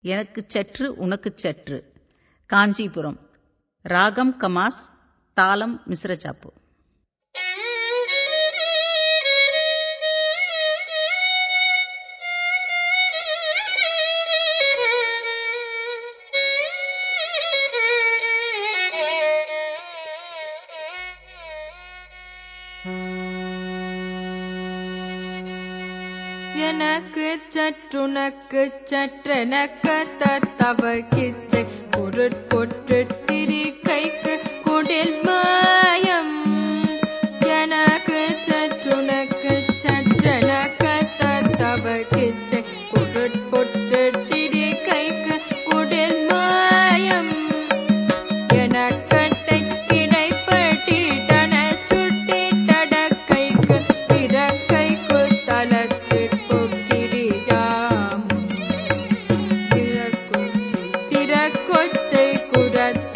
எனக்குச் சற்று உனக்குச் சற்று. காஞ்சிபுரம். ராகம் கமாஸ் தாளம் மிஸ்ரச்சாப்பு எனக்கு சற்றுனக்கு சற்றெனக்க சற்றெனக்கு தத்தவர்க்கிச்சை பொருட்பொட்டு திரிகைக்கு குடில் மாயம். எனக்கு சற்றுனக்கு சற்றெனக்க தத்தவ கிச்சை பொருட்பொற்று Buddha.